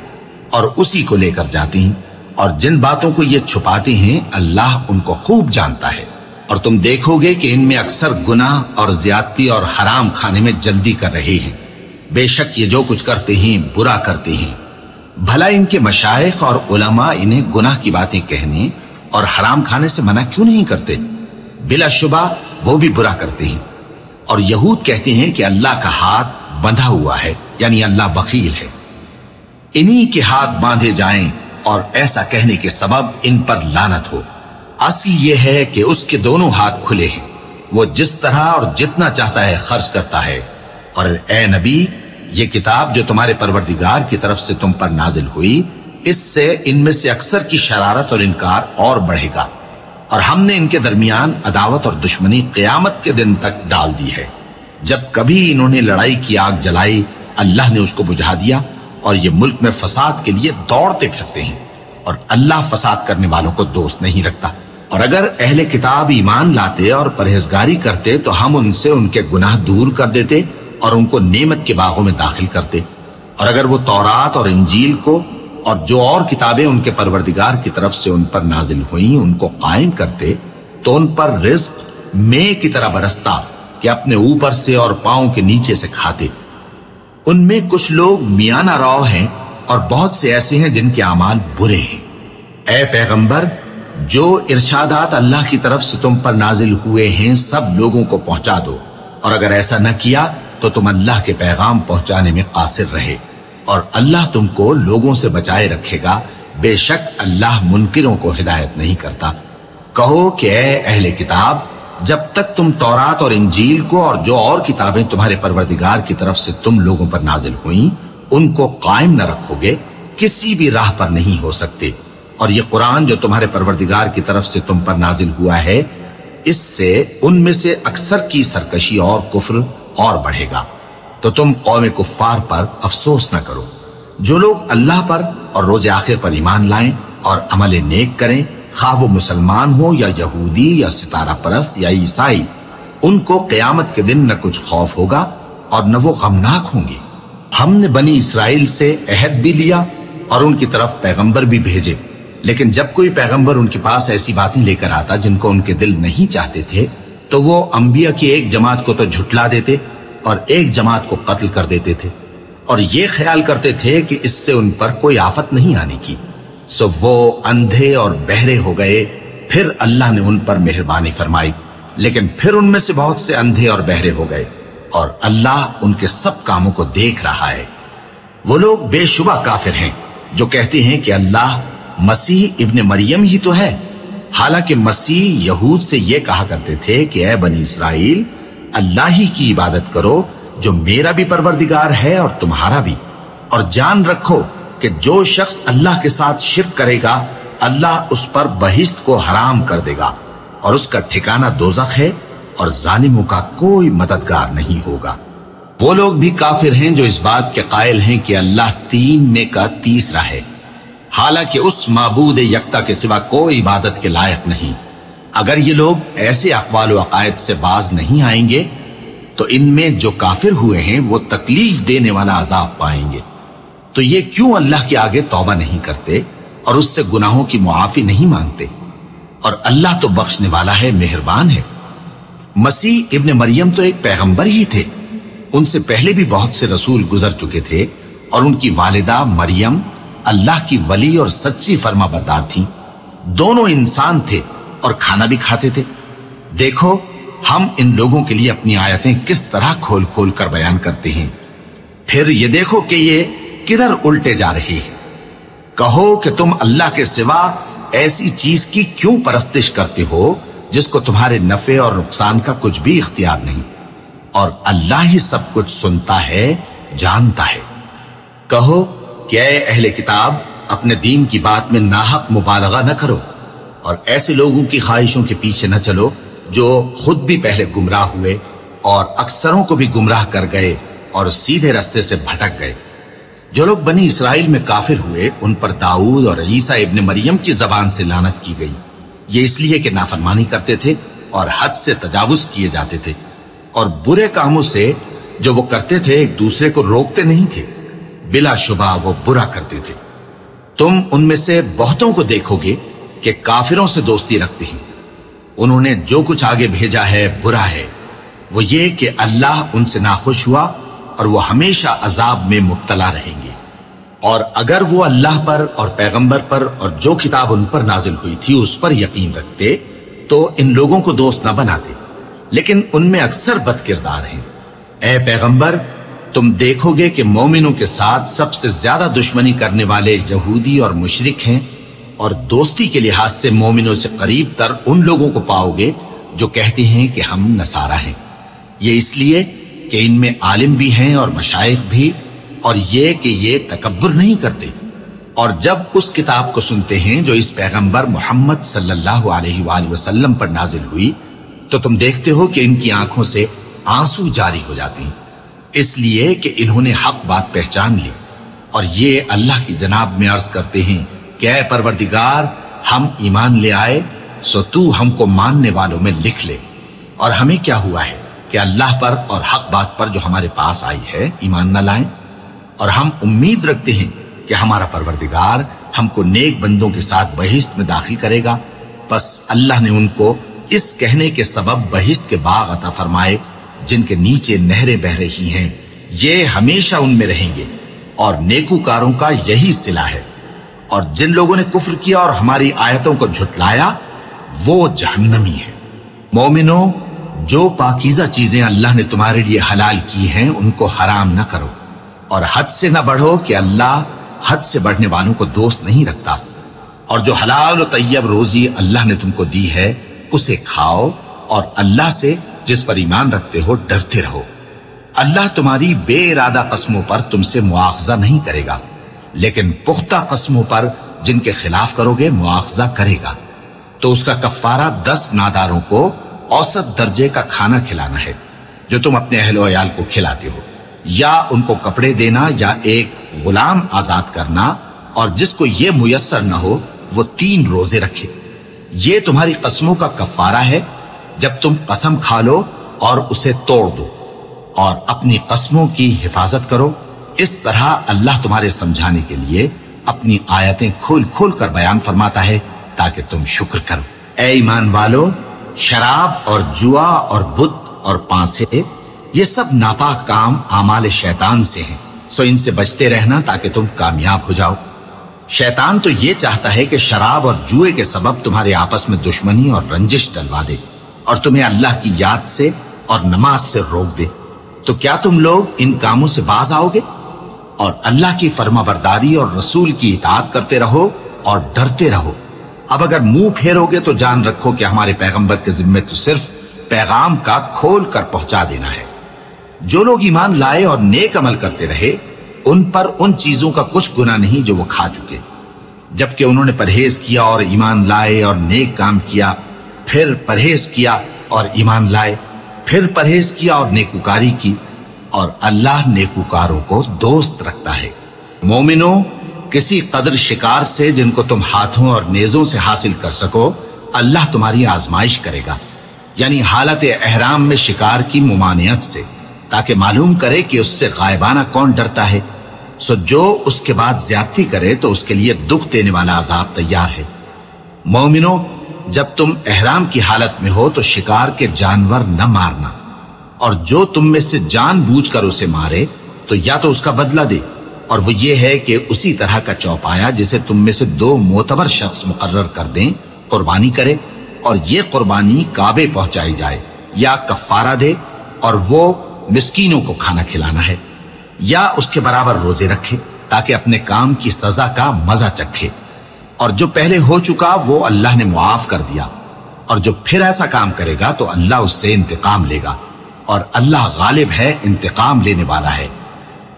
اور اسی کو لے کر جاتے ہیں اور جن باتوں کو یہ چھپاتے ہیں، اللہ ان کو خوب جانتا ہے۔ اور تم دیکھو گے کہ ان میں اکثر گناہ اور زیادتی اور حرام کھانے میں جلدی کر رہے ہیں۔ بے شک یہ جو کچھ کرتے ہیں، برا کرتے ہیں۔ بھلا ان کے مشائق اور علماء انہیں گناہ کی باتیں کہنے اور حرام کھانے سے منع کیوں نہیں کرتے؟ بلا شبہ وہ بھی برا کرتے ہیں۔ اور یہود کہتے ہیں کہ اللہ کا ہاتھ بندھا ہوا ہے یعنی اللہ بخیل ہے۔ انہی کے ہاتھ باندھے جائیں اور ایسا کہنے کے سبب ان پر لانت ہو۔ اصل یہ ہے کہ اس کے دونوں ہاتھ کھلے ہیں۔ وہ جس طرح اور جتنا چاہتا ہے خرچ کرتا ہے۔ اور اے نبی، یہ کتاب جو تمہارے پروردگار کی طرف سے تم پر نازل ہوئی، اس سے ان میں سے اکثر کی شرارت اور انکار اور بڑھے گا۔ اور ہم نے ان کے درمیان عداوت اور دشمنی قیامت کے دن تک ڈال دی ہے۔ جب کبھی انہوں نے لڑائی کی آگ جلائی، اللہ نے اس کو بجھا دیا اور یہ ملک میں فساد کے لیے دوڑتے پھرتے ہیں اور اللہ فساد کرنے والوں کو دوست نہیں رکھتا۔ اور اگر اہل کتاب ایمان لاتے اور پرہیزگاری کرتے تو ہم ان سے ان کے گناہ دور کر دیتے اور ان کو نعمت کے باغوں میں داخل کرتے۔ اور اگر وہ تورات اور انجیل کو اور جو اور کتابیں ان کے پروردگار کی طرف سے ان پر نازل ہوئیں، ان کو قائم کرتے، تو ان پر رزق میں کی طرح برستا کہ اپنے اوپر سے اور پاؤں کے نیچے سے کھاتے۔ ان میں کچھ لوگ میانہ راؤ ہیں اور بہت سے ایسے ہیں جن کے اعمال برے ہیں۔ اے پیغمبر، جو ارشادات اللہ کی طرف سے تم پر نازل ہوئے ہیں، سب لوگوں کو پہنچا دو۔ اور اگر ایسا نہ کیا، تو تم اللہ کے پیغام پہنچانے میں قاصر رہے۔ اور اللہ تم کو لوگوں سے بچائے رکھے گا۔ بے شک اللہ منکروں کو ہدایت نہیں کرتا۔ کہو کہ اے اہل کتاب، جب تک تم تورات اور انجیل کو اور جو اور کتابیں تمہارے پروردگار کی طرف سے تم لوگوں پر نازل ہوئیں، ان کو قائم نہ رکھو گے، کسی بھی راہ پر نہیں ہو سکتے۔ اور یہ قرآن جو تمہارے پروردگار کی طرف سے تم پر نازل ہوا ہے، اس سے ان میں سے اکثر کی سرکشی اور کفر اور بڑھے گا۔ تو تم قوم کفار پر افسوس نہ کرو۔ جو لوگ اللہ پر اور روز آخر پر ایمان لائیں اور عمل نیک کریں، خواہ وہ مسلمان ہو یا یہودی یا ستارہ پرست یا عیسائی، ان کو قیامت کے دن نہ کچھ خوف ہوگا اور نہ وہ غمناک ہوں گے۔ ہم نے بنی اسرائیل سے عہد بھی لیا اور ان کی طرف پیغمبر بھی بھیجے۔ لیکن جب کوئی پیغمبر ان کے پاس ایسی باتیں لے کر آتا جن کو ان کے دل نہیں چاہتے تھے، تو وہ انبیاء کی ایک جماعت کو تو جھٹلا دیتے اور ایک جماعت کو قتل کر دیتے تھے اور یہ خیال کرتے تھے کہ اس سے ان پر کوئی آفت نہیں آنے کی۔ سو وہ اندھے اور بہرے ہو گئے۔ پھر اللہ نے ان پر مہربانی فرمائی۔ لیکن پھر ان میں سے بہت سے اندھے اور بہرے ہو گئے اور اللہ ان کے سب کاموں کو دیکھ رہا ہے۔ وہ لوگ بے شبہ کافر ہیں جو کہتے ہیں کہ اللہ مسیح ابن مریم ہی تو ہے۔ حالانکہ مسیح یہود سے یہ کہا کرتے تھے کہ اے بنی اسرائیل اللہ ہی کی عبادت کرو جو میرا بھی پروردگار ہے اور تمہارا بھی۔ اور جان رکھو کہ جو شخص اللہ کے ساتھ شرک کرے گا، اللہ اس پر بہشت کو حرام کر دے گا۔ اور اس کا ٹھکانہ دوزخ ہے اور ظالموں کا کوئی مددگار نہیں ہوگا۔ وہ لوگ بھی کافر ہیں جو اس بات کے قائل ہیں کہ اللہ تین میں کا تیسرا ہے۔ حالانکہ اس معبود یکتا کے سوا کوئی عبادت کے لائق نہیں۔ اگر یہ لوگ ایسے اقوال و عقائد سے باز نہیں آئیں گے، تو ان میں جو کافر ہوئے ہیں، وہ تکلیف دینے والا عذاب پائیں گے۔ تو یہ کیوں اللہ کے آگے توبہ نہیں کرتے اور اس سے گناہوں کی معافی نہیں مانگتے؟ اور اللہ تو بخشنے والا ہے، مہربان ہے۔ مسیح ابن مریم تو ایک پیغمبر ہی تھے۔ ان سے پہلے بھی بہت سے رسول گزر چکے تھے اور ان کی والدہ مریم اللہ کی ولی اور سچی فرما بردار تھی دونوں انسان تھے۔ اور کھانا بھی کھاتے تھے۔ دیکھو، ہم ان لوگوں کے لیے اپنی آیتیں کس طرح کھول کھول کر بیان کرتے ہیں۔ پھر یہ دیکھو کہ یہ کدھر الٹے جا رہے ہیں کہو کہ تم اللہ کے سوا ایسی چیز کی کیوں پرستش کرتے ہو جس کو تمہارے نفع اور نقصان کا کچھ بھی اختیار نہیں۔ اور اللہ ہی سب کچھ سنتا ہے، جانتا ہے۔ کہو کہ اے اہل کتاب، اپنے دین کی بات میں ناحق مبالغہ نہ کرو۔ اور ایسے لوگوں کی خواہشوں کے پیچھے نہ چلو جو خود بھی پہلے گمراہ ہوئے اور اکثروں کو بھی گمراہ کر گئے اور سیدھے رستے سے بھٹک گئے۔ جو لوگ بنی اسرائیل میں کافر ہوئے، ان پر داؤد اور عیسیٰ ابن مریم کی زبان سے لانت کی گئی۔ یہ اس لیے کہ نافرمانی کرتے تھے اور حد سے تجاوز کیے جاتے تھے۔ اور برے کاموں سے جو وہ کرتے تھے، ایک دوسرے کو روکتے نہیں تھے۔ بلا شبہ وہ برا کرتے تھے۔ تم ان میں سے بہتوں کو دیکھو گے کہ کافروں سے دوستی رکھتے ہیں۔ انہوں نے جو کچھ آگے بھیجا ہے، برا ہے۔ وہ یہ کہ اللہ ان سے ناخوش ہوا اور وہ ہمیشہ عذاب میں مبتلا رہیں گے۔ اور اگر وہ اللہ پر اور پیغمبر پر اور جو کتاب ان پر نازل ہوئی تھی، اس پر یقین رکھتے، تو ان لوگوں کو دوست نہ بناتے۔ لیکن ان میں اکثر بد کردار ہیں۔ اے پیغمبر، تم دیکھو گے کہ مومنوں کے ساتھ سب سے زیادہ دشمنی کرنے والے یہودی اور مشرک ہیں۔ اور دوستی کے لحاظ سے مومنوں سے قریب تر ان لوگوں کو پاؤ گے جو کہتے ہیں کہ ہم نصارہ ہیں۔ یہ اس لیے کہ ان میں عالم بھی ہیں اور مشائق بھی، اور یہ کہ یہ تکبر نہیں کرتے۔ اور جب اس کتاب کو سنتے ہیں جو اس پیغمبر محمد صلی اللہ علیہ وآلہ وسلم پر نازل ہوئی، تو تم دیکھتے ہو کہ ان کی آنکھوں سے آنسو جاری ہو جاتے ہیں۔ اس لیے کہ انہوں نے حق بات پہچان لی، اور یہ اللہ کی جناب میں عرض کرتے ہیں کہ اے پروردگار، ہم ایمان لے آئے، سو تو ہم کو ماننے والوں میں لکھ لے۔ اور ہمیں کیا ہوا ہے کہ اللہ پر اور حق بات پر جو ہمارے پاس آئی ہے، ایمان نہ لائیں؟ اور ہم امید رکھتے ہیں کہ ہمارا پروردگار ہم کو نیک بندوں کے ساتھ بہشت میں داخل کرے گا۔ بس اللہ نے ان کو اس کہنے کے سبب بہشت کے باغ عطا فرمائے، جن کے نیچے نہریں بہ رہی ہیں۔ یہ ہمیشہ ان میں رہیں گے۔ اور نیکوکاروں کا یہی صلح ہے۔ اور جن لوگوں نے کفر کیا اور ہماری آیتوں کو جھٹلایا، وہ جہنمی ہے مومنو، جو پاکیزہ چیزیں اللہ نے تمہارے لیے حلال کی ہیں، ان کو حرام نہ کرو۔ اور حد سے نہ بڑھو کہ اللہ حد سے بڑھنے والوں کو دوست نہیں رکھتا۔ اور جو حلال و طیب روزی اللہ نے تم کو دی ہے، اسے کھاؤ اور اللہ سے جس پر ایمان رکھتے ہو، ڈرتے رہو۔ اللہ تمہاری بے ارادہ قسموں پر تم سے مواخذہ نہیں کرے گا۔ لیکن پختہ قسموں پر جن کے خلاف کرو گے مواخذہ کرے گا۔ تو اس کا کفارہ دس ناداروں کو اوسط درجے کا کھانا کھلانا ہے، جو تم اپنے اہل و عیال کو کھلاتے ہو۔ یا ان کو کپڑے دینا یا ایک غلام آزاد کرنا، اور جس کو یہ میسر نہ ہو، وہ تین روزے رکھے۔ یہ تمہاری قسموں کا کفارہ ہے، جب تم قسم کھا لو اور اسے توڑ دو، اور اپنی قسموں کی حفاظت کرو۔ اس طرح اللہ تمہارے سمجھانے کے لیے اپنی آیتیں کھول کھول کر بیان فرماتا ہے تاکہ تم شکر کرو۔ اے ایمان والو، شراب اور جوا اور بت اور پانسے، یہ سب ناپاک کام اعمال شیطان سے ہیں۔ سو ان سے بچتے رہنا تاکہ تم کامیاب ہو جاؤ۔ شیطان تو یہ چاہتا ہے کہ شراب اور جوئے کے سبب تمہارے آپس میں دشمنی اور رنجش ڈلوا دے اور تمہیں اللہ کی یاد سے اور نماز سے روک دے۔ تو کیا تم لوگ ان کاموں سے باز آؤ گے؟ اور اللہ کی فرما برداری اور رسول کی اطاعت کرتے رہو اور ڈرتے رہو۔ اب اگر منہ پھیرو گے تو جان رکھو کہ ہمارے پیغمبر کے ذمے تو صرف پیغام کا کھول کر پہنچا دینا ہے۔ جو لوگ ایمان لائے اور نیک عمل کرتے رہے، ان پر ان چیزوں کا کچھ گنا نہیں جو وہ کھا چکے۔ جبکہ انہوں نے پرہیز کیا اور ایمان لائے اور نیک کام کیا، پھر پرہیز کیا اور ایمان لائے، پھر پرہیز کیا اور نیکوکاری کی۔ اور اللہ نیکوکاروں کو دوست رکھتا ہے۔ مومنو کسی قدر شکار سے جن کو تم ہاتھوں اور نیزوں سے حاصل کر سکو، اللہ تمہاری آزمائش کرے گا۔ یعنی حالت احرام میں شکار کی ممانعت سے، تاکہ معلوم کرے کہ اس سے غائبانہ کون ڈرتا ہے۔ سو جو اس کے بعد زیادتی کرے تو اس کے لیے دکھ دینے والا عذاب تیار ہے۔ مومنو جب تم احرام کی حالت میں ہو تو شکار کے جانور نہ مارنا۔ اور جو تم میں سے جان بوجھ کر اسے مارے، تو یا تو اس کا بدلہ دے۔ اور وہ یہ ہے کہ اسی طرح کا چوپایا جسے تم میں سے دو معتبر شخص مقرر کر دیں، قربانی کرے اور یہ قربانی کعبے پہنچائی جائے، یا کفارہ دے اور وہ مسکینوں کو کھانا کھلانا ہے، یا اس کے برابر روزے رکھے تاکہ اپنے کام کی سزا کا مزہ چکھے۔ اور جو پہلے ہو چکا وہ اللہ نے معاف کر دیا۔ اور جو پھر ایسا کام کرے گا تو اللہ اس سے انتقام لے گا۔ اور اللہ غالب ہے، انتقام لینے والا ہے۔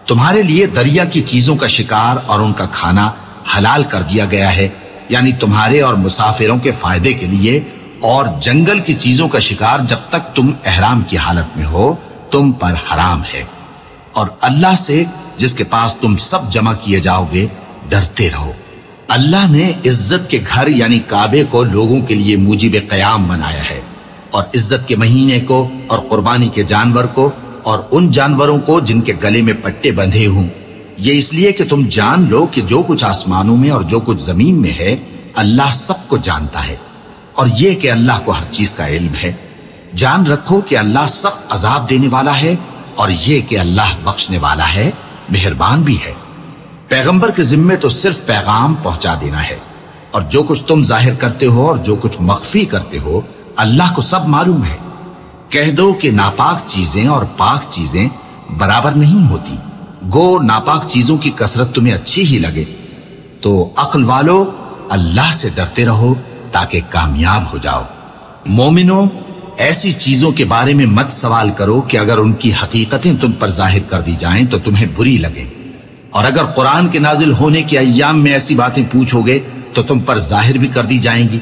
تمہارے لیے دریا کی چیزوں کا شکار اور ان کا کھانا حلال کر دیا گیا ہے۔ یعنی تمہارے اور مسافروں کے فائدے کے لیے اور جنگل کی چیزوں کا شکار جب تک تم احرام کی حالت میں ہو، تم پر حرام ہے۔ اور اللہ سے جس کے پاس تم سب جمع کیے جاؤ گے، ڈرتے رہو۔ اللہ نے عزت کے گھر یعنی کعبے کو لوگوں کے لیے موجب قیام بنایا ہے۔ اور عزت کے مہینے کو اور قربانی کے جانور کو اور ان جانوروں کو جن کے گلے میں پٹے بندھے ہوں۔ یہ اس لیے کہ تم جان لو کہ جو کچھ آسمانوں میں اور جو کچھ زمین میں ہے، اللہ سب کو جانتا ہے۔ اور یہ کہ اللہ کو ہر چیز کا علم ہے۔ جان رکھو کہ اللہ سخت عذاب دینے والا ہے اور یہ کہ اللہ بخشنے والا ہے، مہربان بھی ہے۔ پیغمبر کے ذمے تو صرف پیغام پہنچا دینا ہے۔ اور جو کچھ تم ظاہر کرتے ہو اور جو کچھ مخفی کرتے ہو اللہ کو سب معلوم ہے۔ کہہ دو کہ ناپاک چیزیں اور پاک چیزیں برابر نہیں ہوتی۔ گو، ناپاک چیزوں کی کثرت تمہیں اچھی ہی لگے۔ تو عقل والو، اللہ سے ڈرتے رہو تاکہ کامیاب ہو جاؤ۔ مومنو، ایسی چیزوں کے بارے میں مت سوال کرو کہ اگر ان کی حقیقتیں تم پر ظاہر کر دی جائیں تو تمہیں بری لگیں اور اگر قرآن کے نازل ہونے کے ایام میں ایسی باتیں پوچھو گے تو تم پر ظاہر بھی کر دی جائیں گی۔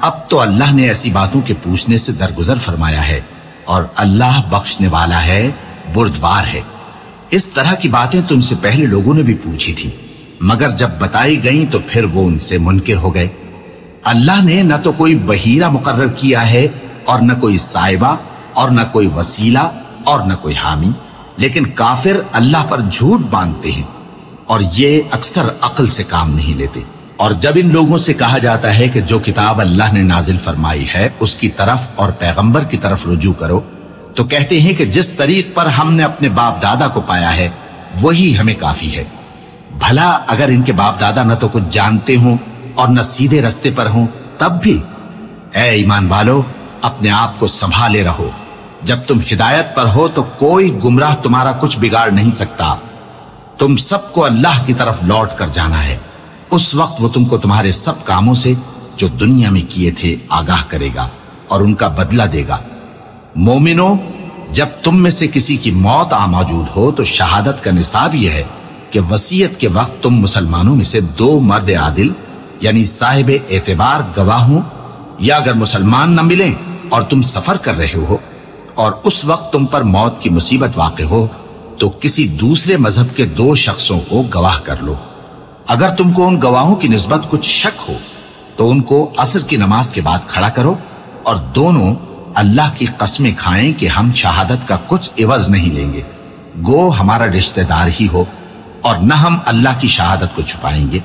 اب تو اللہ نے ایسی باتوں کے پوچھنے سے درگزر فرمایا ہے اور اللہ بخشنے والا ہے، بردبار ہے۔ اس طرح کی باتیں تم سے پہلے لوگوں نے بھی پوچھی تھی مگر جب بتائی گئیں تو پھر وہ ان سے منکر ہو گئے۔ اللہ نے نہ تو کوئی بحیرہ مقرر کیا ہے اور نہ کوئی سائبہ اور نہ کوئی وسیلہ اور نہ کوئی حامی، لیکن کافر اللہ پر جھوٹ باندھتے ہیں اور یہ اکثر عقل سے کام نہیں لیتے۔ اور جب ان لوگوں سے کہا جاتا ہے کہ جو کتاب اللہ نے نازل فرمائی ہے، اس کی طرف اور پیغمبر کی طرف رجوع کرو، تو کہتے ہیں کہ جس طریق پر ہم نے اپنے باپ دادا کو پایا ہے، وہی ہمیں کافی ہے۔ بھلا اگر ان کے باپ دادا نہ تو کچھ جانتے ہوں اور نہ سیدھے رستے پر ہوں، تب بھی۔ اے ایمان والو، اپنے آپ کو سنبھالے رہو۔ جب تم ہدایت پر ہو تو کوئی گمراہ تمہارا کچھ بگاڑ نہیں سکتا۔ تم سب کو اللہ کی طرف لوٹ کر جانا ہے۔ اس وقت وہ تم کو تمہارے سب کاموں سے جو دنیا میں کیے تھے آگاہ کرے گا اور ان کا بدلہ دے گا۔ مومنو، جب تم میں سے کسی کی موت آ موجود ہو تو شہادت کا نصاب یہ ہے کہ وسیعت کے وقت تم مسلمانوں میں سے دو مرد عادل یعنی صاحب اعتبار گواہ ہوں یا اگر مسلمان نہ ملیں اور تم سفر کر رہے ہو اور اس وقت تم پر موت کی مصیبت واقع ہو تو کسی دوسرے مذہب کے دو شخصوں کو گواہ کر لو۔ اگر تم کو ان گواہوں کی نسبت کچھ شک ہو، تو ان کو عصر کی نماز کے بعد کھڑا کرو اور دونوں اللہ کی قسمیں کھائیں کہ ہم شہادت کا کچھ عوض نہیں لیں گے۔ گو، ہمارا رشتہ دار ہی ہو اور نہ ہم اللہ کی شہادت کو چھپائیں گے۔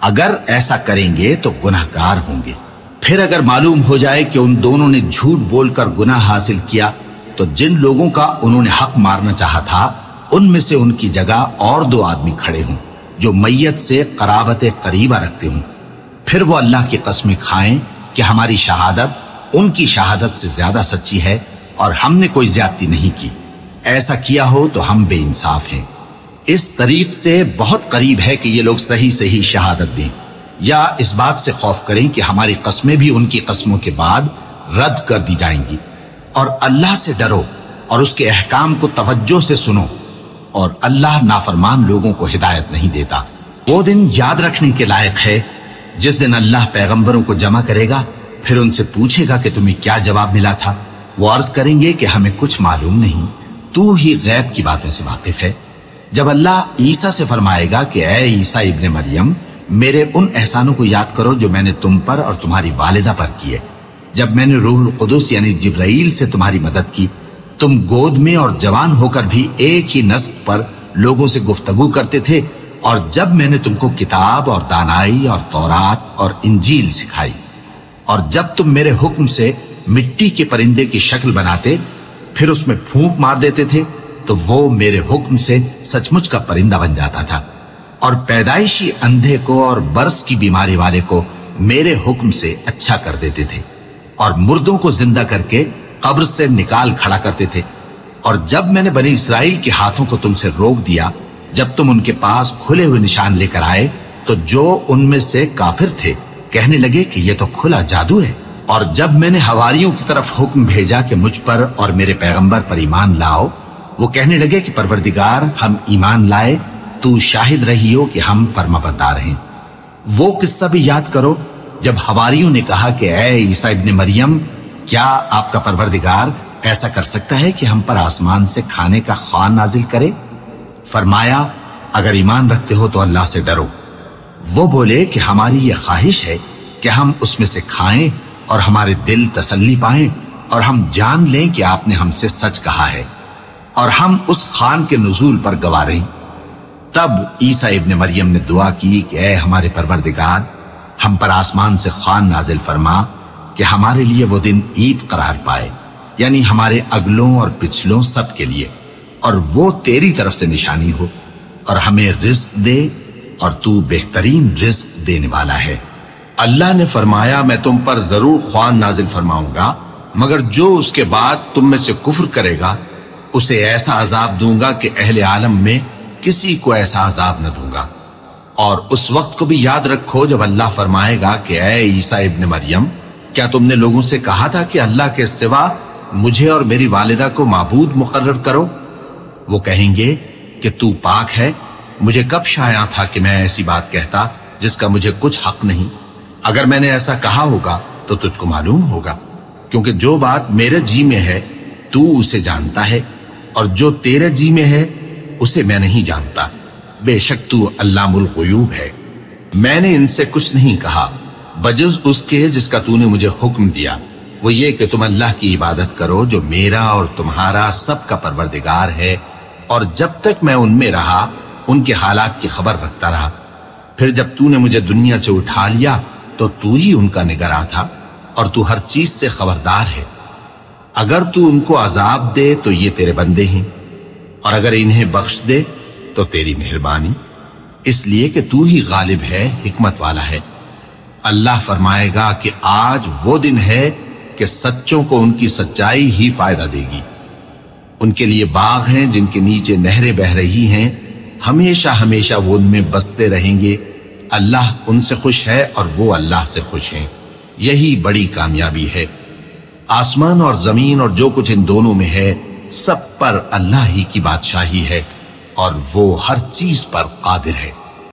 اگر ایسا کریں گے تو گناہ گار ہوں گے۔ پھر اگر معلوم ہو جائے کہ ان دونوں نے جھوٹ بول کر گناہ حاصل کیا، تو جن لوگوں کا انہوں نے حق مارنا چاہا تھا، ان میں سے ان کی جگہ اور دو آدمی کھڑے ہوں۔ جو میت سے قرابت قریبہ رکھتے ہوں۔ پھر وہ اللہ کی قسمیں کھائیں کہ ہماری شہادت ان کی شہادت سے زیادہ سچی ہے اور ہم نے کوئی زیادتی نہیں کی۔ ایسا کیا ہو تو ہم بے انصاف ہیں۔ اس طریق سے بہت قریب ہے کہ یہ لوگ صحیح صحیح شہادت دیں۔ یا اس بات سے خوف کریں کہ ہماری قسمیں بھی ان کی قسموں کے بعد رد کر دی جائیں گی۔ اور اللہ سے ڈرو اور اس کے احکام کو توجہ سے سنو۔ اور اللہ نافرمان لوگوں کو ہدایت نہیں دیتا۔ وہ دن یاد رکھنے کے لائق ہے۔ جس دن اللہ پیغمبروں کو جمع کرے گا، پھر ان سے پوچھے گا کہ تمہیں کیا جواب ملا تھا۔ وہ عرض کریں گے کہ ہمیں کچھ معلوم نہیں۔ تو ہی غیب کی باتوں سے واقف ہے۔ جب اللہ عیسیٰ سے فرمائے گا کہ اے عیسیٰ ابن مریم، میرے ان احسانوں کو یاد کرو جو میں نے تم پر اور تمہاری والدہ پر کیے۔ جب میں نے روح القدس یعنی جبرائیل سے تمہاری مدد کی تم گود میں اور جوان ہو کر بھی ایک ہی نسق پر لوگوں سے گفتگو کرتے تھے اور جب میں نے تم کو کتاب اور دانائی اور تورات اور انجیل سکھائی اور جب تم میرے حکم سے مٹی کے پرندے کی شکل بناتے، پھر اس میں پھونک مار دیتے تھے، تو وہ میرے حکم سے سچ مچ کا پرندہ بن جاتا تھا اور پیدائشی اندھے کو اور برس کی بیماری والے کو میرے حکم سے اچھا کر دیتے تھے اور مردوں کو زندہ کر کے قبر سے نکال کھڑا کرتے تھے۔ اور جب میں نے بنی اسرائیل کے ہاتھوں کو تم سے روک دیا، جب تم ان کے پاس کھلے ہوئے نشان لے کر آئے، تو جو ان میں سے کافر تھے، کہنے لگے کہ یہ تو کھلا جادو ہے۔ اور جب میں نے ہواریوں کی طرف حکم بھیجا کہ مجھ پر اور میرے پیغمبر پر ایمان لاؤ، وہ کہنے لگے کہ پروردگار، ہم ایمان لائے، تو شاہد رہی ہو کہ ہم فرما بردار ہیں۔ وہ قصہ بھی یاد کرو، جب ہواریوں نے کہا کہ اے عیسیٰ ابن مریم کیا آپ کا پروردگار ایسا کر سکتا ہے کہ ہم پر آسمان سے کھانے کا خوان نازل کرے؟ فرمایا، اگر ایمان رکھتے ہو تو اللہ سے ڈرو۔ وہ بولے کہ ہماری یہ خواہش ہے کہ ہم اس میں سے کھائیں اور ہمارے دل تسلی پائیں اور ہم جان لیں کہ آپ نے ہم سے سچ کہا ہے اور ہم اس خان کے نزول پر گوا رہی تب عیسیٰ ابن مریم نے دعا کی کہ اے ہمارے پروردگار، ہم پر آسمان سے خان نازل فرما کہ ہمارے لیے وہ دن عید قرار پائے یعنی ہمارے اگلوں اور پچھلوں سب کے لیے، اور وہ تیری طرف سے نشانی ہو، اور ہمیں رزق دے، اور تو بہترین رزق دینے والا ہے۔ اللہ نے فرمایا، میں تم پر ضرور خوان نازل فرماؤں گا، مگر جو اس کے بعد تم میں سے کفر کرے گا، اسے ایسا عذاب دوں گا کہ اہل عالم میں کسی کو ایسا عذاب نہ دوں گا۔ اور اس وقت کو بھی یاد رکھو جب اللہ فرمائے گا کہ اے عیسیٰ ابن مریم کیا تم نے لوگوں سے کہا تھا کہ اللہ کے سوا مجھے اور میری والدہ کو معبود مقرر کرو؟ وہ کہیں گے کہ تو پاک ہے، مجھے کب شایا تھا کہ میں ایسی بات کہتا جس کا مجھے کچھ حق نہیں۔ اگر میں نے ایسا کہا ہوگا تو تجھ کو معلوم ہوگا، کیونکہ جو بات میرے جی میں ہے، تو اسے جانتا ہے، اور جو تیرے جی میں ہے، اسے میں نہیں جانتا۔ بے شک تو اللہ الغیوب ہے۔ میں نے ان سے کچھ نہیں کہا۔ بجز اس کے جس کا تو نے مجھے حکم دیا۔ وہ یہ کہ تم اللہ کی عبادت کرو جو میرا اور تمہارا سب کا پروردگار ہے، اور جب تک میں ان میں رہا، ان کے حالات کی خبر رکھتا رہا۔ پھر جب تو نے مجھے دنیا سے اٹھا لیا، تو تو ہی ان کا نگراں تھا، اور تو ہر چیز سے خبردار ہے۔ اگر تو ان کو عذاب دے، تو یہ تیرے بندے ہیں۔ اور اگر انہیں بخش دے، تو تیری مہربانی۔ اس لیے کہ تو ہی غالب ہے، حکمت والا ہے۔ اللہ فرمائے گا کہ آج وہ دن ہے کہ سچوں کو ان کی سچائی ہی فائدہ دے گی۔ ان کے لیے باغ ہیں جن کے نیچے نہریں بہ رہی ہیں۔ ہمیشہ ہمیشہ وہ ان میں بستے رہیں گے۔ اللہ ان سے خوش ہے اور وہ اللہ سے خوش ہیں۔ یہی بڑی کامیابی ہے۔ آسمان اور زمین اور جو کچھ ان دونوں میں ہے، سب پر اللہ ہی کی بادشاہی ہے اور وہ ہر چیز پر قادر ہے۔